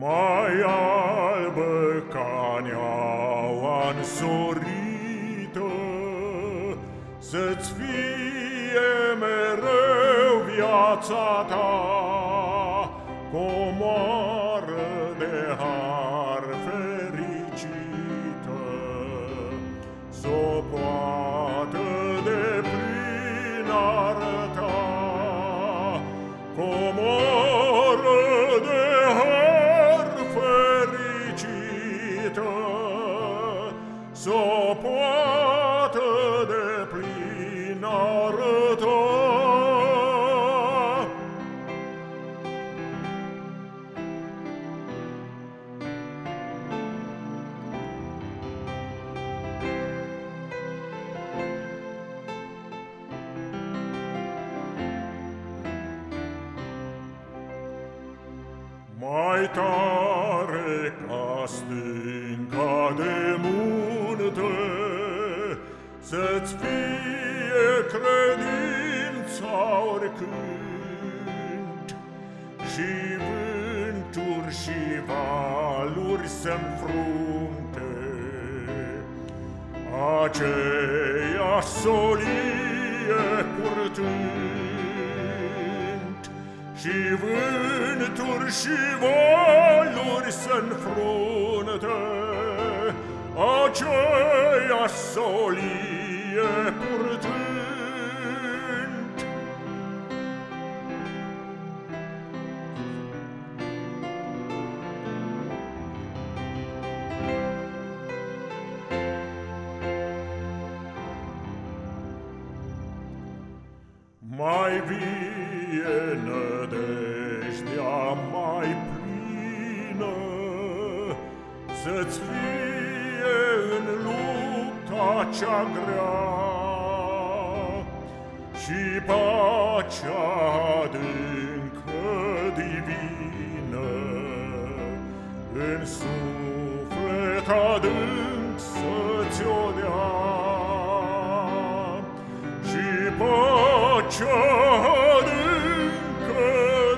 Mai albă ca neaua însorită, Să-ți fie mereu viața ta, Comandă Mai tare ca stânca de munte Să-ți fie credința oricând. Și vânturi și valuri să-mi frunte Aceeași solie purtând Și vânturi și valuri se înfrunte, Aceea solie purtând. Mai bine Să-ți fie în lupta cea grea Și pacea adâncă divină În suflet adânc să-ți-o dea. Și pacea adâncă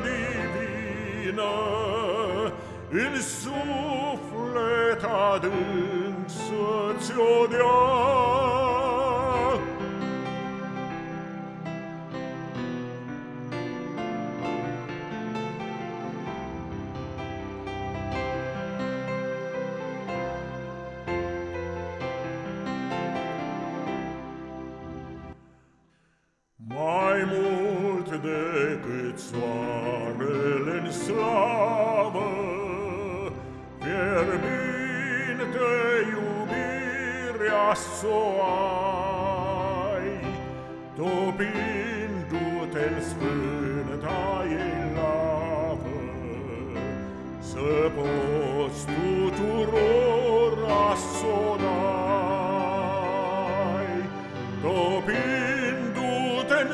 divină În suflet adânc să-ți-o dea Mai mult decât soarele în slavă, e iubire assoai Dobindu-te-l sfânta elavă Să poți tuturor assoai Dobindu-te-n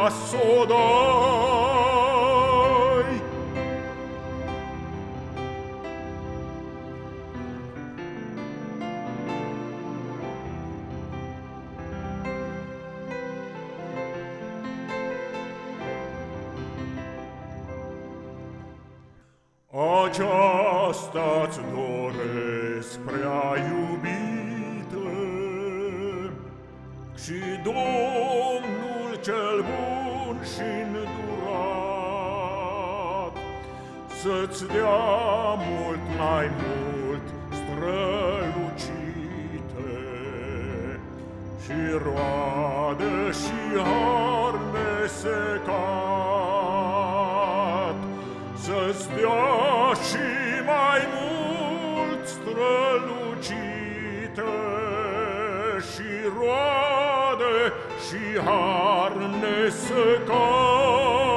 passo dai Aceasta-ți doresc prea iubite Și doresc și îndurat Să-ți dea mult mai mult strălucite Și roade și har nesecat Să-ți dea și și harnese cal.